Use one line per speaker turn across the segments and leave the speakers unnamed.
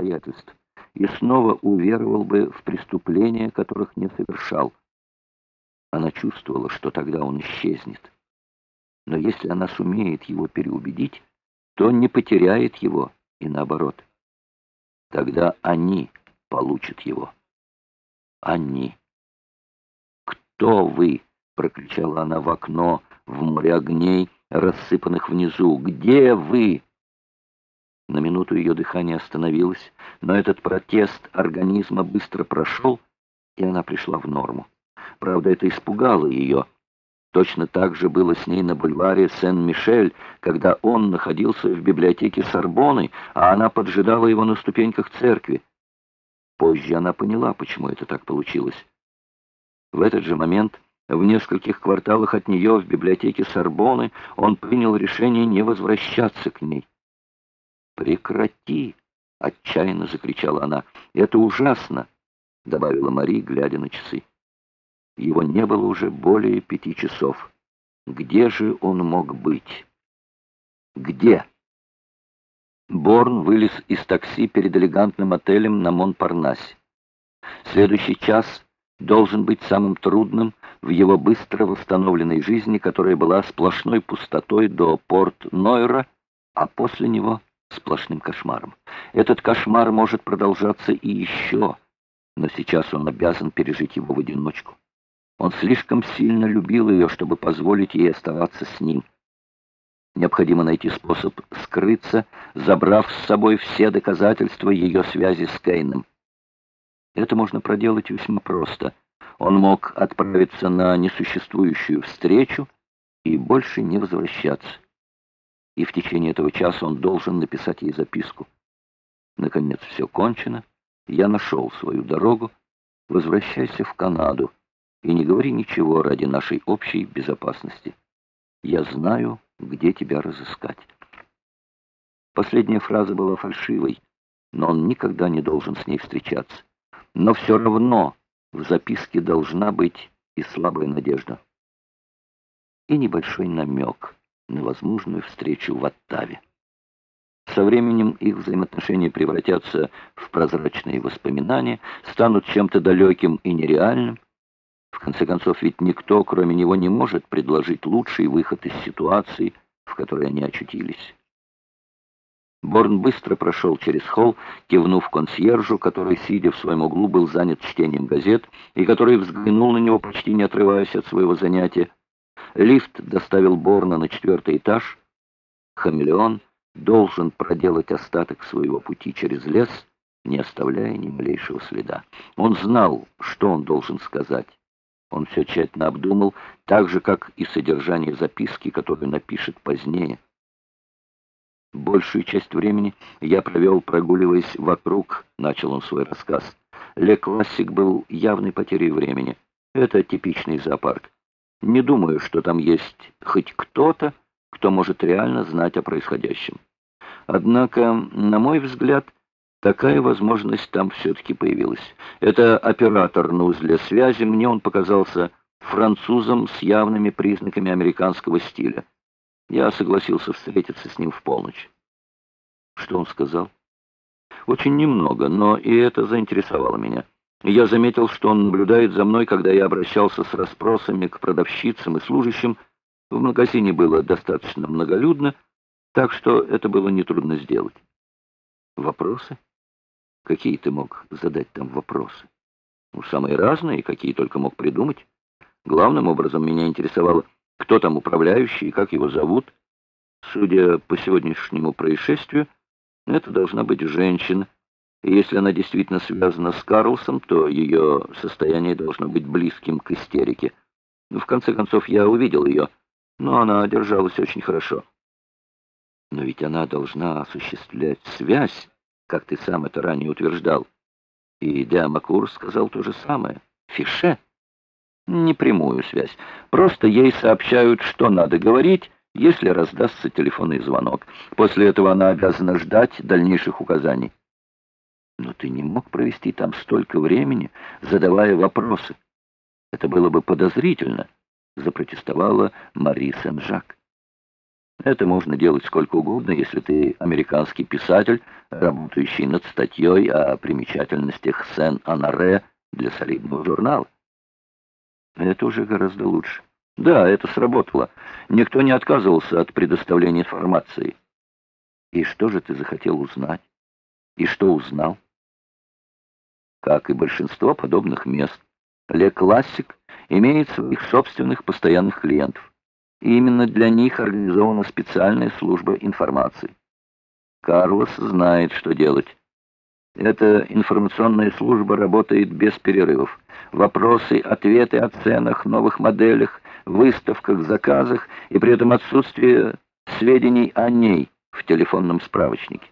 обстоятельств и снова уверовал бы в преступления, которых не совершал. Она чувствовала, что тогда он исчезнет. Но если она сумеет его переубедить, то не потеряет его и наоборот. Тогда они получат его. Они. «Кто вы?» — прокричала она в окно, в море огней, рассыпанных внизу. «Где вы?» На минуту ее дыхание остановилось, но этот протест организма быстро прошел, и она пришла в норму. Правда, это испугало ее. Точно так же было с ней на бульваре Сен-Мишель, когда он находился в библиотеке Сорбоны, а она поджидала его на ступеньках церкви. Позже она поняла, почему это так получилось. В этот же момент, в нескольких кварталах от нее, в библиотеке Сорбоны, он принял решение не возвращаться к ней. «Прекрати!» — отчаянно закричала она. «Это ужасно!» — добавила Мари, глядя на часы. Его не было уже более пяти часов. Где же он мог быть? Где? Борн вылез из такси перед элегантным отелем на Монпарнасе. Следующий час должен быть самым трудным в его быстро восстановленной жизни, которая была сплошной пустотой до Порт-Нойра, а после него сплошным кошмаром. Этот кошмар может продолжаться и еще, но сейчас он обязан пережить его в одиночку. Он слишком сильно любил ее, чтобы позволить ей оставаться с ним. Необходимо найти способ скрыться, забрав с собой все доказательства ее связи с Кейном. Это можно проделать весьма просто. Он мог отправиться на несуществующую встречу и больше не возвращаться. И в течение этого часа он должен написать ей записку. Наконец все кончено. Я нашел свою дорогу. Возвращайся в Канаду и не говори ничего ради нашей общей безопасности. Я знаю, где тебя разыскать. Последняя фраза была фальшивой, но он никогда не должен с ней встречаться. Но все равно в записке должна быть и слабая надежда, и небольшой намек на возможную встречу в Оттаве. Со временем их взаимоотношения превратятся в прозрачные воспоминания, станут чем-то далеким и нереальным, в конце концов, ведь никто, кроме него, не может предложить лучший выход из ситуации, в которой они очутились. Борн быстро прошел через холл, кивнув консьержу, который, сидя в своем углу, был занят чтением газет, и который взглянул на него, почти не отрываясь от своего занятия. Лифт доставил Борна на четвертый этаж. Хамелеон должен проделать остаток своего пути через лес, не оставляя ни малейшего следа. Он знал, что он должен сказать. Он все тщательно обдумал, так же, как и содержание записки, которую напишет позднее. Большую часть времени я провел, прогуливаясь вокруг, начал он свой рассказ. Ле Классик был явной потерей времени. Это типичный зоопарк. Не думаю, что там есть хоть кто-то, кто может реально знать о происходящем. Однако, на мой взгляд, Такая возможность там все-таки появилась. Это оператор на узле связи, мне он показался французом с явными признаками американского стиля. Я согласился встретиться с ним в полночь. Что он сказал? Очень немного, но и это заинтересовало меня. Я заметил, что он наблюдает за мной, когда я обращался с расспросами к продавщицам и служащим. В магазине было достаточно многолюдно, так что это было нетрудно сделать. Вопросы? Какие ты мог задать там вопросы? Ну, самые разные, какие только мог придумать. Главным образом меня интересовало, кто там управляющий и как его зовут. Судя по сегодняшнему происшествию, это должна быть женщина. И если она действительно связана с Карлсом, то ее состояние должно быть близким к истерике. В конце концов, я увидел ее, но она держалась очень хорошо. Но ведь она должна осуществлять связь как ты сам это ранее утверждал. И Диамакур сказал то же самое. Фише? Непрямую связь. Просто ей сообщают, что надо говорить, если раздастся телефонный звонок. После этого она обязана ждать дальнейших указаний. Но ты не мог провести там столько времени, задавая вопросы. Это было бы подозрительно, запротестовала Мари Сен-Жак. Это можно делать сколько угодно, если ты американский писатель, работающий над статьей о примечательностях Сен-Анаре для солидного журнала. Это уже гораздо лучше. Да, это сработало. Никто не отказывался от предоставления информации. И что же ты захотел узнать? И что узнал? Как и большинство подобных мест, Ле Классик имеет своих собственных постоянных клиентов. И именно для них организована специальная служба информации. Карлос знает, что делать. Эта информационная служба работает без перерывов. Вопросы, ответы о ценах, новых моделях, выставках, заказах и при этом отсутствие сведений о ней в телефонном справочнике.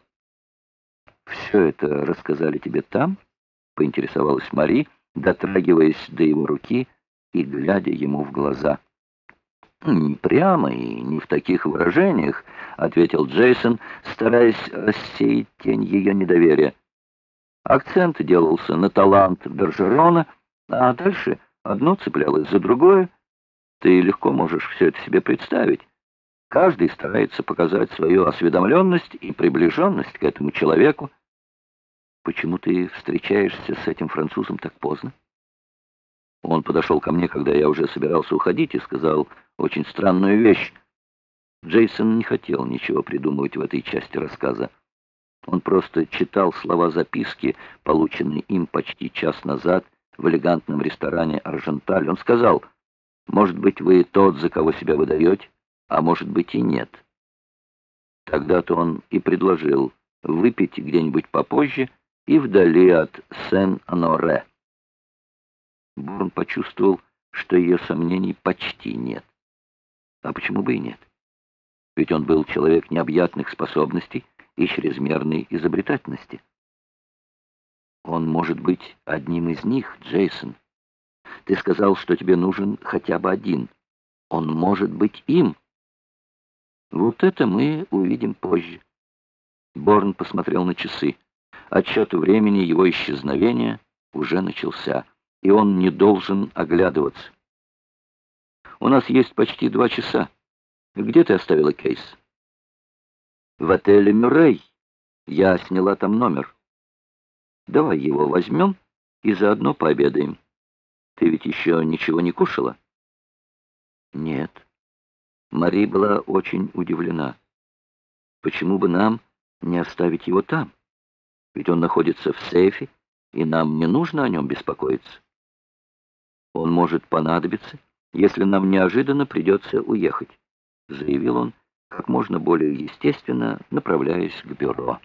«Все это рассказали тебе там?» — поинтересовалась Мари, дотрагиваясь до его руки и глядя ему в глаза. «Не прямо и не в таких выражениях», — ответил Джейсон, стараясь рассеять тень ее недоверия. Акцент делался на талант Бержерона, а дальше одно цеплялось за другое. Ты легко можешь все это себе представить. Каждый старается показать свою осведомленность и приближенность к этому человеку. Почему ты встречаешься с этим французом так поздно? Он подошел ко мне, когда я уже собирался уходить, и сказал очень странную вещь. Джейсон не хотел ничего придумывать в этой части рассказа. Он просто читал слова записки, полученные им почти час назад в элегантном ресторане «Арженталь». Он сказал, «Может быть, вы тот, за кого себя выдаете, а может быть и нет». Тогда-то он и предложил выпить где-нибудь попозже и вдали от Сен-Аноре. Бурн почувствовал, что ее сомнений почти нет. А почему бы и нет? Ведь он был человек необъятных способностей, и чрезмерной изобретательности. Он может быть одним из них, Джейсон. Ты сказал, что тебе нужен хотя бы один. Он может быть им. Вот это мы увидим позже. Борн посмотрел на часы. Отчет времени его исчезновения уже начался, и он не должен оглядываться. У нас есть почти два часа. Где ты оставила кейс? в отеле «Мюррей». Я сняла там номер. Давай его возьмем и заодно пообедаем. Ты ведь еще ничего не кушала? Нет. Мари была очень удивлена. Почему бы нам не оставить его там? Ведь он находится в сейфе, и нам не нужно о нем беспокоиться. Он может понадобиться, если нам неожиданно придется уехать, заявил он как можно более естественно, направляясь к бюро.